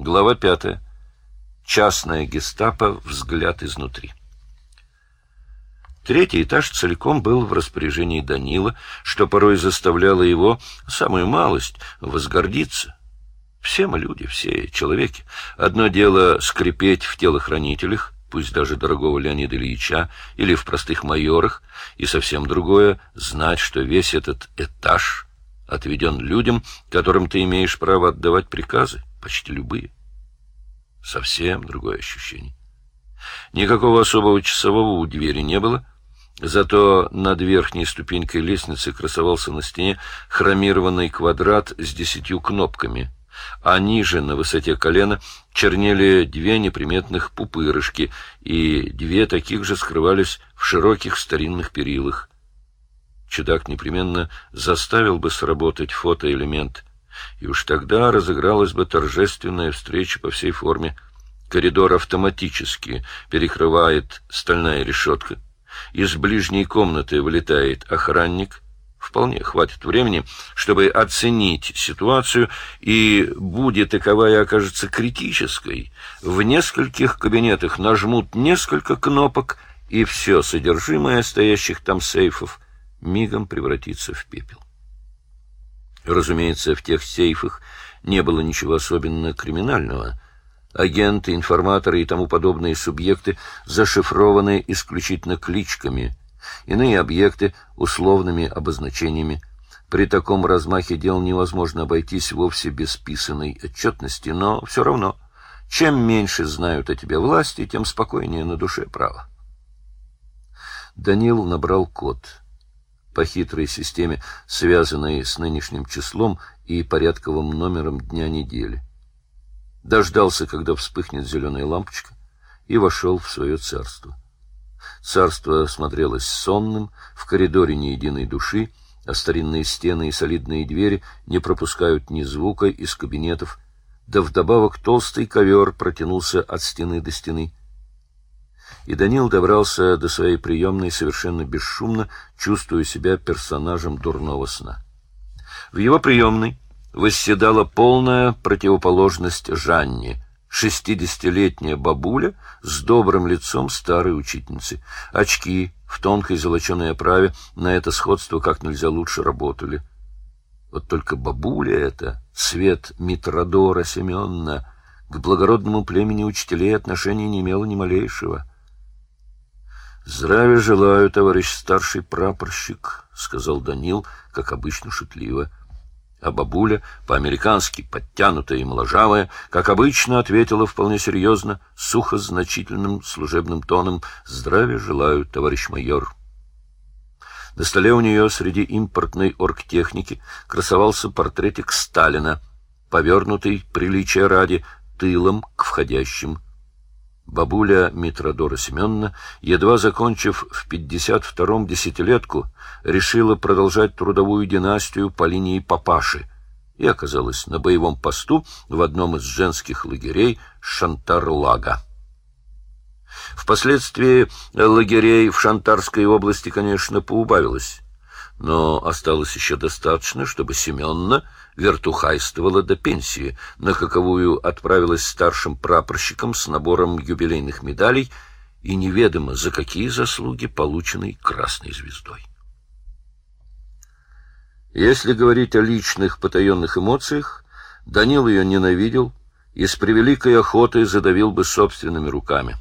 Глава пятая. Частная гестапо. Взгляд изнутри. Третий этаж целиком был в распоряжении Данила, что порой заставляло его, самую малость, возгордиться. Все мы люди, все человеки. Одно дело скрипеть в телохранителях, пусть даже дорогого Леонида Ильича, или в простых майорах, и совсем другое — знать, что весь этот этаж отведен людям, которым ты имеешь право отдавать приказы, почти любые. Совсем другое ощущение. Никакого особого часового у двери не было, зато над верхней ступенькой лестницы красовался на стене хромированный квадрат с десятью кнопками — а ниже, на высоте колена, чернели две неприметных пупырышки, и две таких же скрывались в широких старинных перилах. Чудак непременно заставил бы сработать фотоэлемент, и уж тогда разыгралась бы торжественная встреча по всей форме. Коридор автоматически перекрывает стальная решетка. Из ближней комнаты вылетает охранник — Вполне хватит времени, чтобы оценить ситуацию, и, будет таковая окажется критической, в нескольких кабинетах нажмут несколько кнопок, и все содержимое стоящих там сейфов мигом превратится в пепел. Разумеется, в тех сейфах не было ничего особенно криминального. Агенты, информаторы и тому подобные субъекты зашифрованы исключительно кличками — Иные объекты — условными обозначениями. При таком размахе дел невозможно обойтись вовсе без писанной отчетности, но все равно, чем меньше знают о тебе власти, тем спокойнее на душе право. Данил набрал код. По хитрой системе, связанной с нынешним числом и порядковым номером дня недели. Дождался, когда вспыхнет зеленая лампочка, и вошел в свое царство. Царство смотрелось сонным, в коридоре ни единой души, а старинные стены и солидные двери не пропускают ни звука из кабинетов, да вдобавок толстый ковер протянулся от стены до стены. И Данил добрался до своей приемной совершенно бесшумно, чувствуя себя персонажем дурного сна. В его приемной восседала полная противоположность Жанне — шестидесятилетняя бабуля с добрым лицом старой учительницы. Очки в тонкой золоченой оправе на это сходство как нельзя лучше работали. Вот только бабуля эта, свет Митродора Семеновна, к благородному племени учителей отношения не имела ни малейшего. «Здравия желаю, товарищ старший прапорщик», — сказал Данил, как обычно шутливо. А бабуля, по-американски подтянутая и моложавая, как обычно, ответила вполне серьезно, сухо значительным служебным тоном «Здравия желаю, товарищ майор». На столе у нее среди импортной оргтехники красовался портретик Сталина, повернутый, приличия ради, тылом к входящим Бабуля Митродора Семеновна, едва закончив в 52-м десятилетку, решила продолжать трудовую династию по линии папаши и оказалась на боевом посту в одном из женских лагерей Шантарлага. Впоследствии лагерей в Шантарской области, конечно, поубавилось, но осталось еще достаточно, чтобы Семенна вертухайствовала до пенсии, на каковую отправилась старшим прапорщиком с набором юбилейных медалей и неведомо за какие заслуги, полученной Красной Звездой. Если говорить о личных потаенных эмоциях, Данил ее ненавидел и с превеликой охотой задавил бы собственными руками.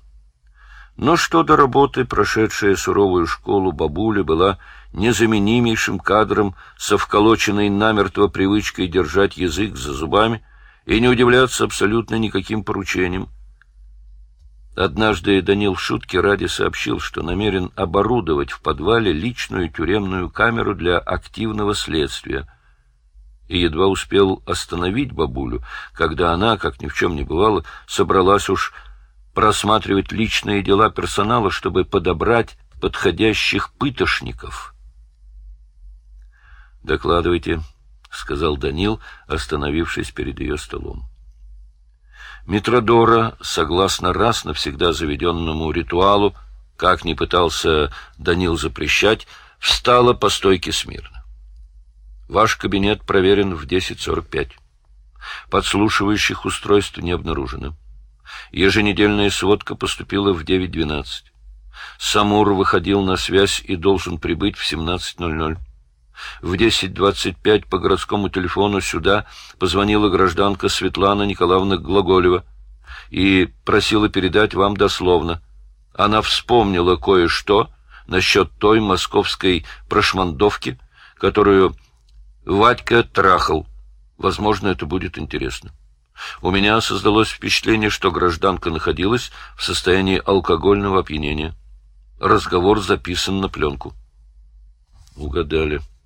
Но что до работы, прошедшая суровую школу бабуля была незаменимейшим кадром со вколоченной намертво привычкой держать язык за зубами и не удивляться абсолютно никаким поручениям. Однажды Данил в ради сообщил, что намерен оборудовать в подвале личную тюремную камеру для активного следствия, и едва успел остановить бабулю, когда она, как ни в чем не бывало, собралась уж просматривать личные дела персонала, чтобы подобрать подходящих пытошников — «Докладывайте», — сказал Данил, остановившись перед ее столом. Митродора, согласно раз навсегда заведенному ритуалу, как ни пытался Данил запрещать, встала по стойке смирно. Ваш кабинет проверен в 10.45. Подслушивающих устройств не обнаружено. Еженедельная сводка поступила в 9.12. Самур выходил на связь и должен прибыть в 17.00. В 10.25 по городскому телефону сюда позвонила гражданка Светлана Николаевна Глаголева и просила передать вам дословно. Она вспомнила кое-что насчет той московской прошмандовки, которую Вадька трахал. Возможно, это будет интересно. У меня создалось впечатление, что гражданка находилась в состоянии алкогольного опьянения. Разговор записан на пленку. Угадали. —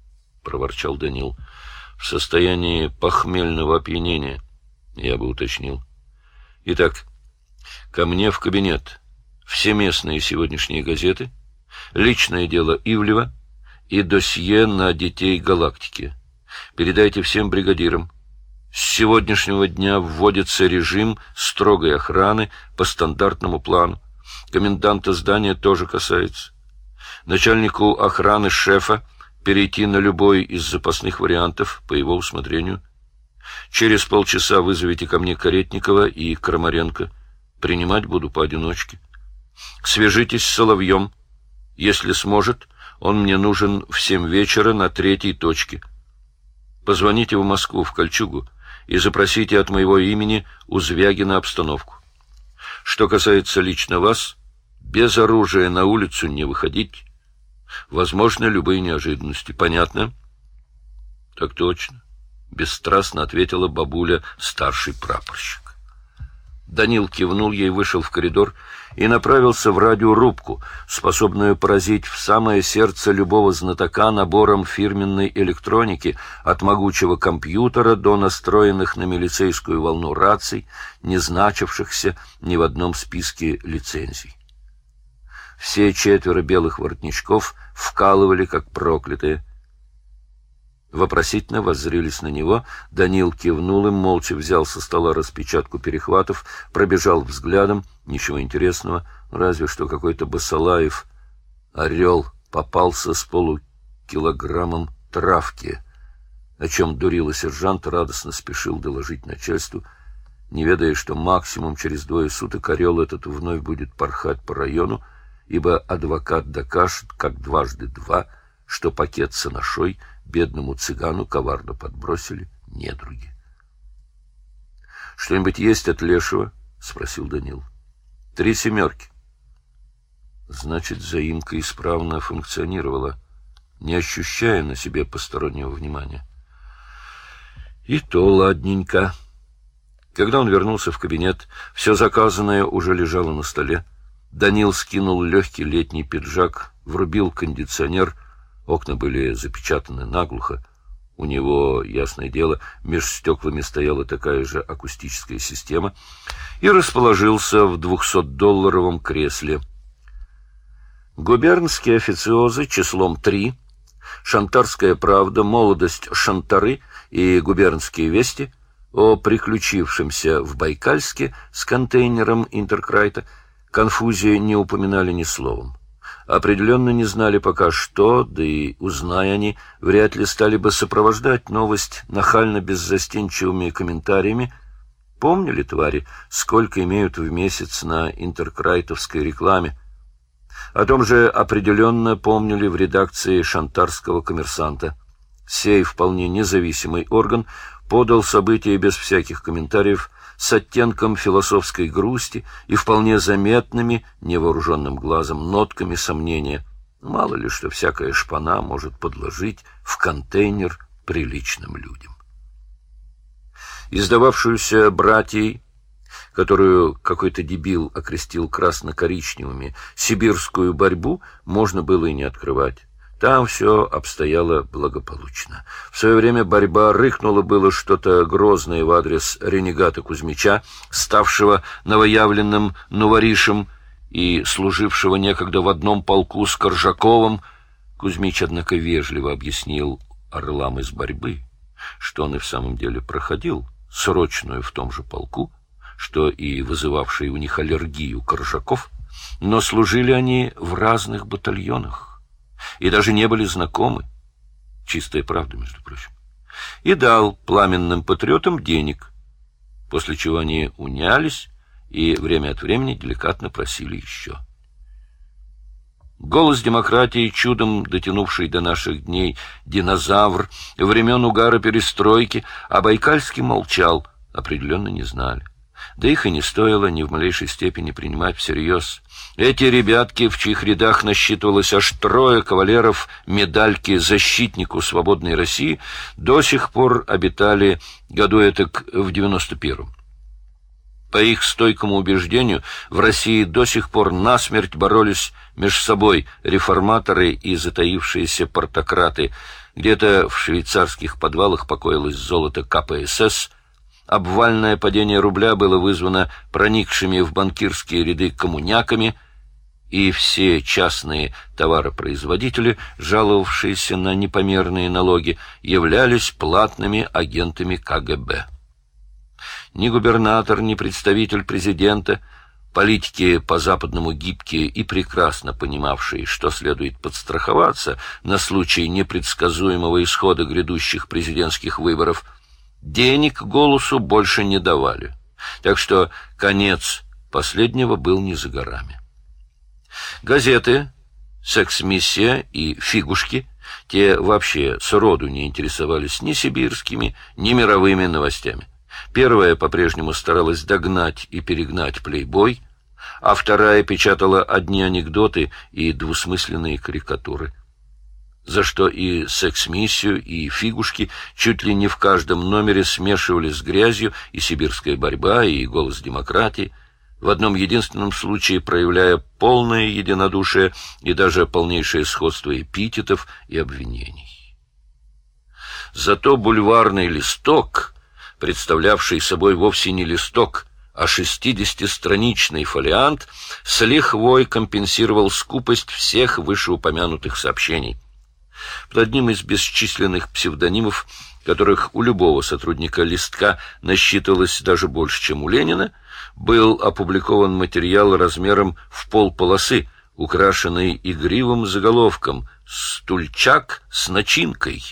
проворчал Данил. — В состоянии похмельного опьянения, я бы уточнил. Итак, ко мне в кабинет все местные сегодняшние газеты, личное дело Ивлева и досье на детей галактики. Передайте всем бригадирам. С сегодняшнего дня вводится режим строгой охраны по стандартному плану. Коменданта здания тоже касается. Начальнику охраны шефа перейти на любой из запасных вариантов по его усмотрению. Через полчаса вызовите ко мне Каретникова и Крамаренко. Принимать буду поодиночке. Свяжитесь с Соловьем. Если сможет, он мне нужен в семь вечера на третьей точке. Позвоните в Москву, в Кольчугу, и запросите от моего имени у Звягина обстановку. Что касается лично вас, без оружия на улицу не выходить, Возможны любые неожиданности. Понятно? — Так точно. — бесстрастно ответила бабуля, старший прапорщик. Данил кивнул ей, вышел в коридор и направился в радиорубку, способную поразить в самое сердце любого знатока набором фирменной электроники, от могучего компьютера до настроенных на милицейскую волну раций, не значившихся ни в одном списке лицензий. Все четверо белых воротничков вкалывали, как проклятые. Вопросительно воззрелись на него. Данил кивнул им, молча взял со стола распечатку перехватов, пробежал взглядом. Ничего интересного, разве что какой-то Басалаев, орел, попался с полукилограммом травки, о чем дурила сержант, радостно спешил доложить начальству, не ведая, что максимум через двое суток орел этот вновь будет порхать по району, ибо адвокат докажет, как дважды два, что пакет с анашой бедному цыгану коварно подбросили недруги. — Что-нибудь есть от Лешего? — спросил Данил. — Три семерки. Значит, заимка исправно функционировала, не ощущая на себе постороннего внимания. И то ладненько. Когда он вернулся в кабинет, все заказанное уже лежало на столе. Данил скинул легкий летний пиджак, врубил кондиционер. Окна были запечатаны наглухо. У него, ясное дело, меж стеклами стояла такая же акустическая система. И расположился в двухсотдолларовом кресле. Губернские официозы числом три, Шантарская правда, молодость Шантары и губернские вести о приключившемся в Байкальске с контейнером Интеркрайта — Конфузия не упоминали ни словом. Определенно не знали пока что, да и, узная они, вряд ли стали бы сопровождать новость нахально беззастенчивыми комментариями. Помнили, твари, сколько имеют в месяц на интеркрайтовской рекламе? О том же определенно помнили в редакции шантарского коммерсанта. Сей вполне независимый орган подал события без всяких комментариев, с оттенком философской грусти и вполне заметными невооруженным глазом нотками сомнения. Мало ли что всякая шпана может подложить в контейнер приличным людям. Издававшуюся братьей, которую какой-то дебил окрестил красно-коричневыми, сибирскую борьбу можно было и не открывать. Там все обстояло благополучно. В свое время борьба рыхнула было что-то грозное в адрес ренегата Кузьмича, ставшего новоявленным новоришем и служившего некогда в одном полку с Коржаковым. Кузьмич, однако, вежливо объяснил орлам из борьбы, что он и в самом деле проходил срочную в том же полку, что и вызывавший у них аллергию Коржаков, но служили они в разных батальонах и даже не были знакомы. Чистая правда, между прочим. И дал пламенным патриотам денег, после чего они унялись и время от времени деликатно просили еще. Голос демократии, чудом дотянувший до наших дней, динозавр, времен угара перестройки, а Байкальский молчал, определенно не знали. Да их и не стоило ни в малейшей степени принимать всерьез. Эти ребятки, в чьих рядах насчитывалось аж трое кавалеров медальки защитнику свободной России, до сих пор обитали году этак в девяносто первом. По их стойкому убеждению, в России до сих пор насмерть боролись между собой реформаторы и затаившиеся портократы. Где-то в швейцарских подвалах покоилось золото КПСС. Обвальное падение рубля было вызвано проникшими в банкирские ряды коммуняками, и все частные товаропроизводители, жаловавшиеся на непомерные налоги, являлись платными агентами КГБ. Ни губернатор, ни представитель президента, политики по-западному гибкие и прекрасно понимавшие, что следует подстраховаться на случай непредсказуемого исхода грядущих президентских выборов, денег голосу больше не давали. Так что конец последнего был не за горами. Газеты «Секс-миссия» и «Фигушки» те вообще сроду не интересовались ни сибирскими, ни мировыми новостями. Первая по-прежнему старалась догнать и перегнать плейбой, а вторая печатала одни анекдоты и двусмысленные карикатуры. За что и секс-миссию, и фигушки чуть ли не в каждом номере смешивали с грязью и сибирская борьба, и голос демократии, в одном единственном случае проявляя полное единодушие и даже полнейшее сходство эпитетов и обвинений. Зато бульварный листок — представлявший собой вовсе не листок, а шестидесятистраничный фолиант, с лихвой компенсировал скупость всех вышеупомянутых сообщений. Под одним из бесчисленных псевдонимов, которых у любого сотрудника листка насчитывалось даже больше, чем у Ленина, был опубликован материал размером в полполосы, украшенный игривым заголовком «Стульчак с начинкой».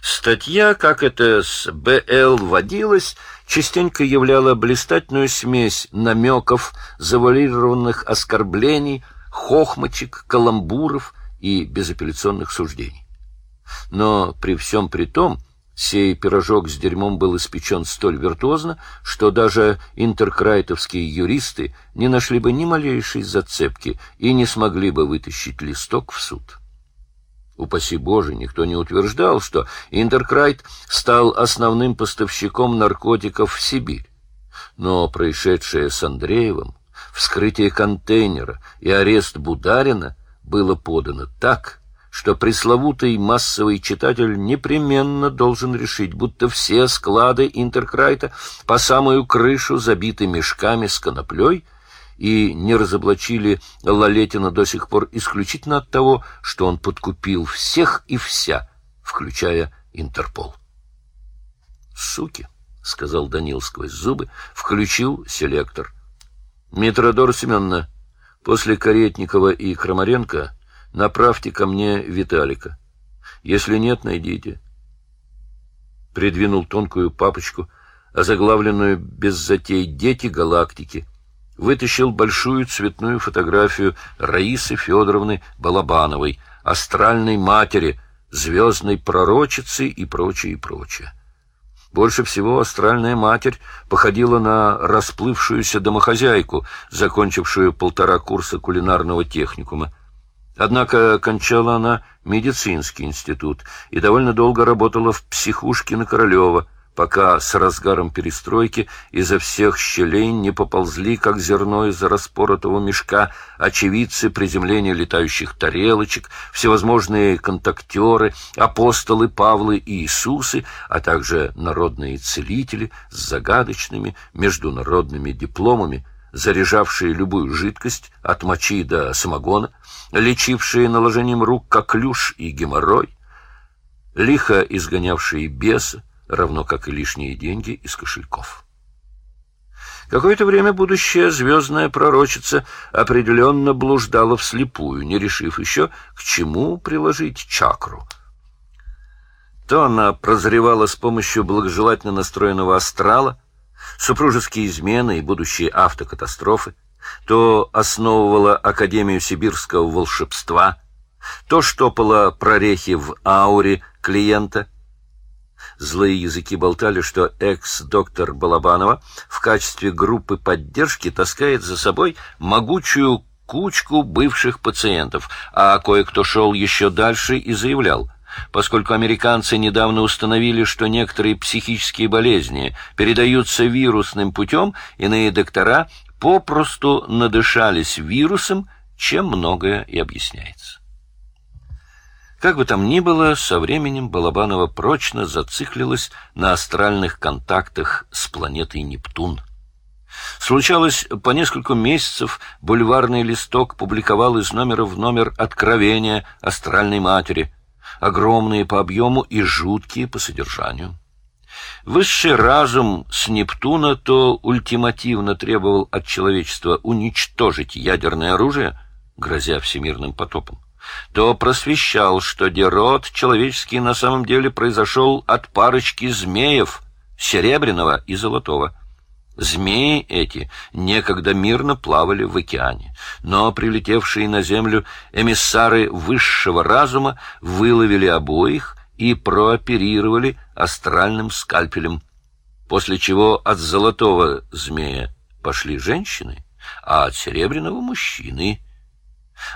Статья, как это с Б.Л. водилось, частенько являла блистательную смесь намеков, завуалированных оскорблений, хохмочек, каламбуров и безапелляционных суждений. Но при всем при том, сей пирожок с дерьмом был испечен столь виртуозно, что даже интеркрайтовские юристы не нашли бы ни малейшей зацепки и не смогли бы вытащить листок в суд. Упаси Боже, никто не утверждал, что Интеркрайт стал основным поставщиком наркотиков в Сибирь. Но происшедшее с Андреевым, вскрытие контейнера и арест Бударина было подано так, что пресловутый массовый читатель непременно должен решить, будто все склады Интеркрайта по самую крышу забиты мешками с коноплей — и не разоблачили Лалетина до сих пор исключительно от того, что он подкупил всех и вся, включая Интерпол. «Суки!» — сказал Данил сквозь зубы, включил селектор. «Митродор Семеновна, после Каретникова и Крамаренко направьте ко мне Виталика. Если нет, найдите». Придвинул тонкую папочку, озаглавленную без затей «Дети галактики», вытащил большую цветную фотографию Раисы Федоровны Балабановой, астральной матери, звездной пророчицы и прочее, и прочее. Больше всего астральная матерь походила на расплывшуюся домохозяйку, закончившую полтора курса кулинарного техникума. Однако кончала она медицинский институт и довольно долго работала в психушке на Королева — пока с разгаром перестройки изо всех щелей не поползли, как зерно из распоротого мешка, очевидцы приземления летающих тарелочек, всевозможные контактеры, апостолы Павлы и Иисусы, а также народные целители с загадочными международными дипломами, заряжавшие любую жидкость от мочи до самогона, лечившие наложением рук коклюш и геморрой, лихо изгонявшие беса, равно как и лишние деньги из кошельков. Какое-то время будущая звездная пророчица определенно блуждала вслепую, не решив еще, к чему приложить чакру. То она прозревала с помощью благожелательно настроенного астрала, супружеские измены и будущие автокатастрофы, то основывала Академию сибирского волшебства, то штопала прорехи в ауре клиента. Злые языки болтали, что экс-доктор Балабанова в качестве группы поддержки таскает за собой могучую кучку бывших пациентов, а кое-кто шел еще дальше и заявлял, поскольку американцы недавно установили, что некоторые психические болезни передаются вирусным путем, иные доктора попросту надышались вирусом, чем многое и объясняется. Как бы там ни было, со временем Балабанова прочно зациклилась на астральных контактах с планетой Нептун. Случалось, по несколько месяцев бульварный листок публиковал из номера в номер откровения астральной матери, огромные по объему и жуткие по содержанию. Высший разум с Нептуна то ультимативно требовал от человечества уничтожить ядерное оружие, грозя всемирным потопом, то просвещал, что дерод человеческий на самом деле произошел от парочки змеев, серебряного и золотого. Змеи эти некогда мирно плавали в океане, но прилетевшие на землю эмиссары высшего разума выловили обоих и прооперировали астральным скальпелем, после чего от золотого змея пошли женщины, а от серебряного — мужчины.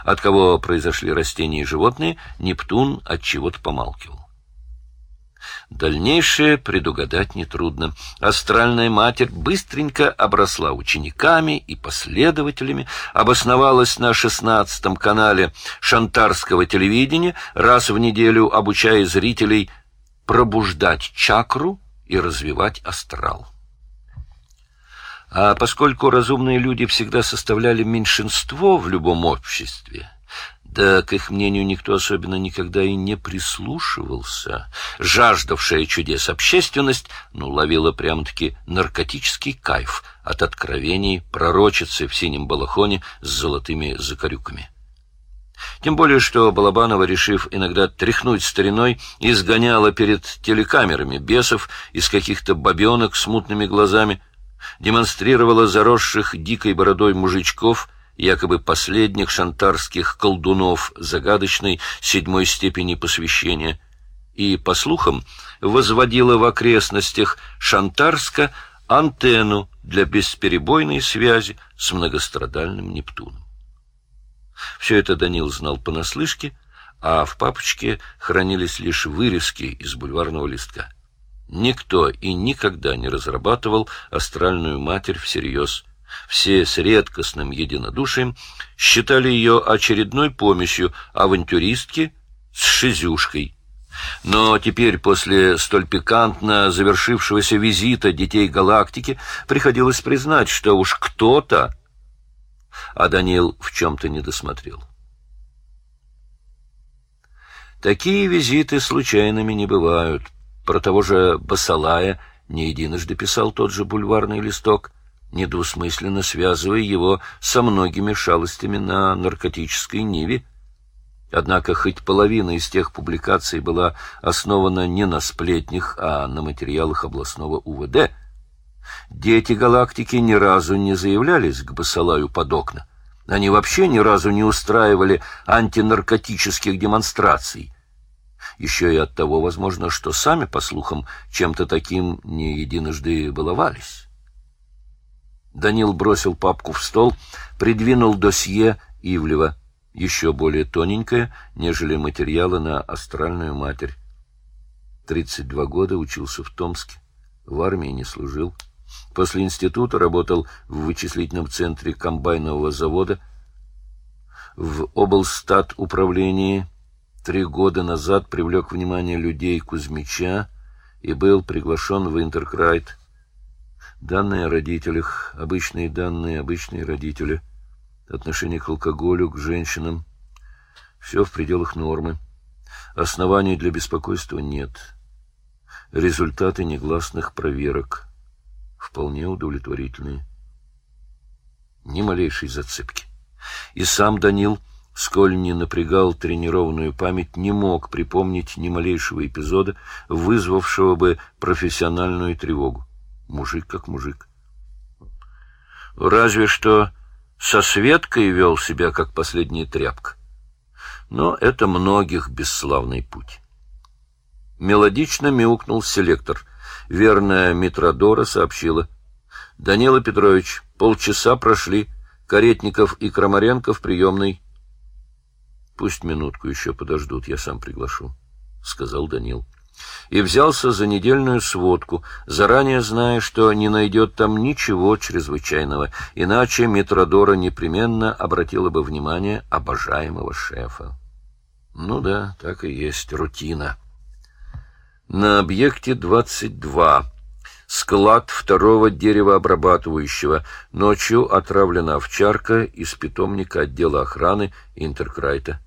От кого произошли растения и животные, Нептун от чего-то помалкивал. Дальнейшее предугадать нетрудно. Астральная матерь быстренько обросла учениками и последователями, обосновалась на шестнадцатом канале шантарского телевидения, раз в неделю обучая зрителей пробуждать чакру и развивать астрал. А поскольку разумные люди всегда составляли меньшинство в любом обществе, да к их мнению никто особенно никогда и не прислушивался. Жаждавшая чудес общественность, ну, ловила прямо-таки наркотический кайф от откровений пророчицы в синем балахоне с золотыми закорюками. Тем более, что Балабанова, решив иногда тряхнуть стариной, изгоняла перед телекамерами бесов из каких-то бабенок с мутными глазами, демонстрировала заросших дикой бородой мужичков — якобы последних шантарских колдунов загадочной седьмой степени посвящения, и, по слухам, возводила в окрестностях Шантарска антенну для бесперебойной связи с многострадальным Нептуном. Все это Данил знал понаслышке, а в папочке хранились лишь вырезки из бульварного листка. Никто и никогда не разрабатывал астральную матерь всерьез – все с редкостным единодушием считали ее очередной помощью авантюристки с шизюшкой. Но теперь, после столь пикантно завершившегося визита детей галактики, приходилось признать, что уж кто-то, а Данил в чем-то не досмотрел. Такие визиты случайными не бывают. Про того же Басалая не единожды писал тот же бульварный листок — недвусмысленно связывая его со многими шалостями на наркотической ниве. Однако хоть половина из тех публикаций была основана не на сплетнях, а на материалах областного УВД, дети галактики ни разу не заявлялись к Басалаю под окна. Они вообще ни разу не устраивали антинаркотических демонстраций. Еще и от того, возможно, что сами, по слухам, чем-то таким не единожды баловались. Данил бросил папку в стол, придвинул досье Ивлева, еще более тоненькое, нежели материалы на астральную матерь. Тридцать два года учился в Томске, в армии не служил. После института работал в вычислительном центре комбайнового завода, в облстат управлении три года назад привлек внимание людей Кузьмича и был приглашен в Интеркрайт. Данные о родителях, обычные данные, обычные родители, отношение к алкоголю, к женщинам. Все в пределах нормы. Оснований для беспокойства нет. Результаты негласных проверок вполне удовлетворительные. Ни малейшей зацепки. И сам Данил сколь не напрягал тренированную память, не мог припомнить ни малейшего эпизода, вызвавшего бы профессиональную тревогу. Мужик как мужик. Разве что со Светкой вел себя как последняя тряпка. Но это многих бесславный путь. Мелодично мяукнул селектор. Верная Митродора сообщила. — Данила Петрович, полчаса прошли. Каретников и Крамаренко в приемной. — Пусть минутку еще подождут, я сам приглашу, — сказал Данил. И взялся за недельную сводку, заранее зная, что не найдет там ничего чрезвычайного, иначе Митродора непременно обратила бы внимание обожаемого шефа. Ну да, так и есть, рутина. На объекте 22. Склад второго деревообрабатывающего. Ночью отравлена овчарка из питомника отдела охраны Интеркрайта.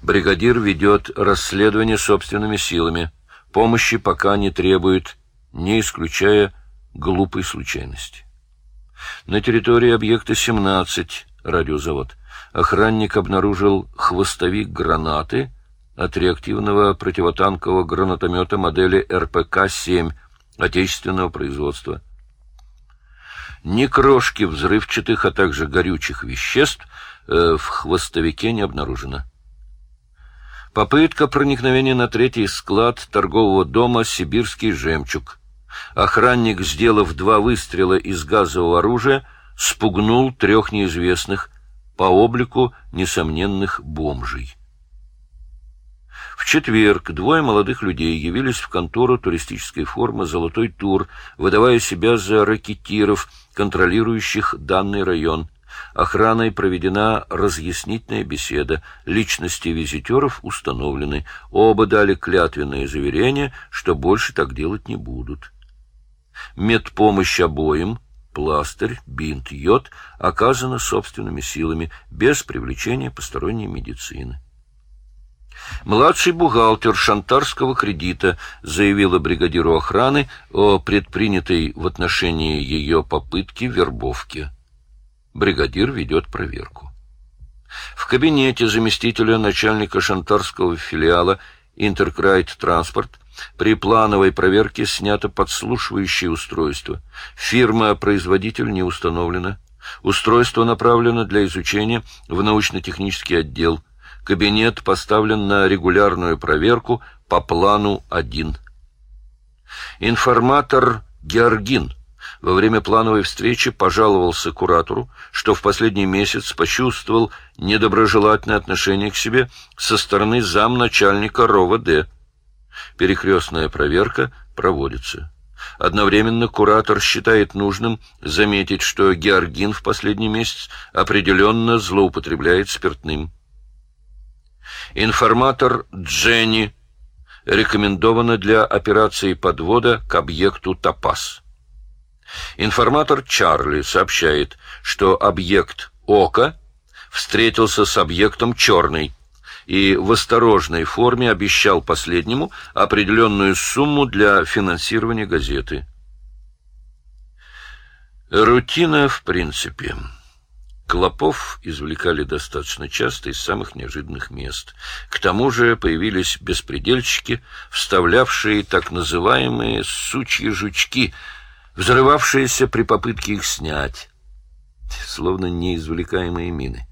Бригадир ведет расследование собственными силами. Помощи пока не требует, не исключая глупой случайности. На территории объекта 17, радиозавод, охранник обнаружил хвостовик гранаты — от реактивного противотанкового гранатомета модели РПК-7 отечественного производства. Ни крошки взрывчатых, а также горючих веществ э, в хвостовике не обнаружено. Попытка проникновения на третий склад торгового дома «Сибирский жемчуг». Охранник, сделав два выстрела из газового оружия, спугнул трех неизвестных, по облику несомненных бомжей. Четверг двое молодых людей явились в контору туристической формы «Золотой тур», выдавая себя за ракетиров, контролирующих данный район. Охраной проведена разъяснительная беседа, личности визитеров установлены, оба дали клятвенное заверение, что больше так делать не будут. Медпомощь обоим, пластырь, бинт, йод оказана собственными силами, без привлечения посторонней медицины. Младший бухгалтер шантарского кредита заявила бригадиру охраны о предпринятой в отношении ее попытки вербовки. Бригадир ведет проверку. В кабинете заместителя начальника шантарского филиала «Интеркрайт Транспорт» при плановой проверке снято подслушивающее устройство. Фирма-производитель не установлена. Устройство направлено для изучения в научно-технический отдел – Кабинет поставлен на регулярную проверку по плану 1. Информатор Георгин во время плановой встречи пожаловался куратору, что в последний месяц почувствовал недоброжелательное отношение к себе со стороны замначальника РОВД. Перекрестная проверка проводится. Одновременно куратор считает нужным заметить, что Георгин в последний месяц определенно злоупотребляет спиртным. Информатор Дженни рекомендована для операции подвода к объекту Топас. Информатор Чарли сообщает, что объект Ока встретился с объектом Черный и в осторожной форме обещал последнему определенную сумму для финансирования газеты. Рутина в принципе. Клопов извлекали достаточно часто из самых неожиданных мест. К тому же появились беспредельщики, вставлявшие так называемые «сучьи жучки», взрывавшиеся при попытке их снять, словно неизвлекаемые мины.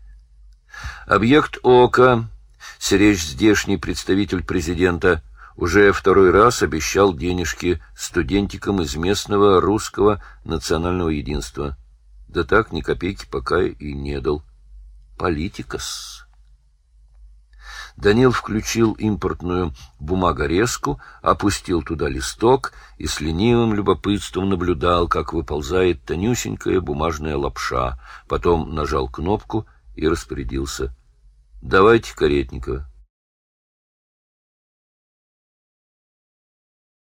Объект ОКа, серечь здешний представитель президента, уже второй раз обещал денежки студентикам из местного русского национального единства — да так ни копейки пока и не дал. Политикас. Данил включил импортную бумагорезку, опустил туда листок и с ленивым любопытством наблюдал, как выползает тонюсенькая бумажная лапша. Потом нажал кнопку и распорядился. — Давайте Каретникова.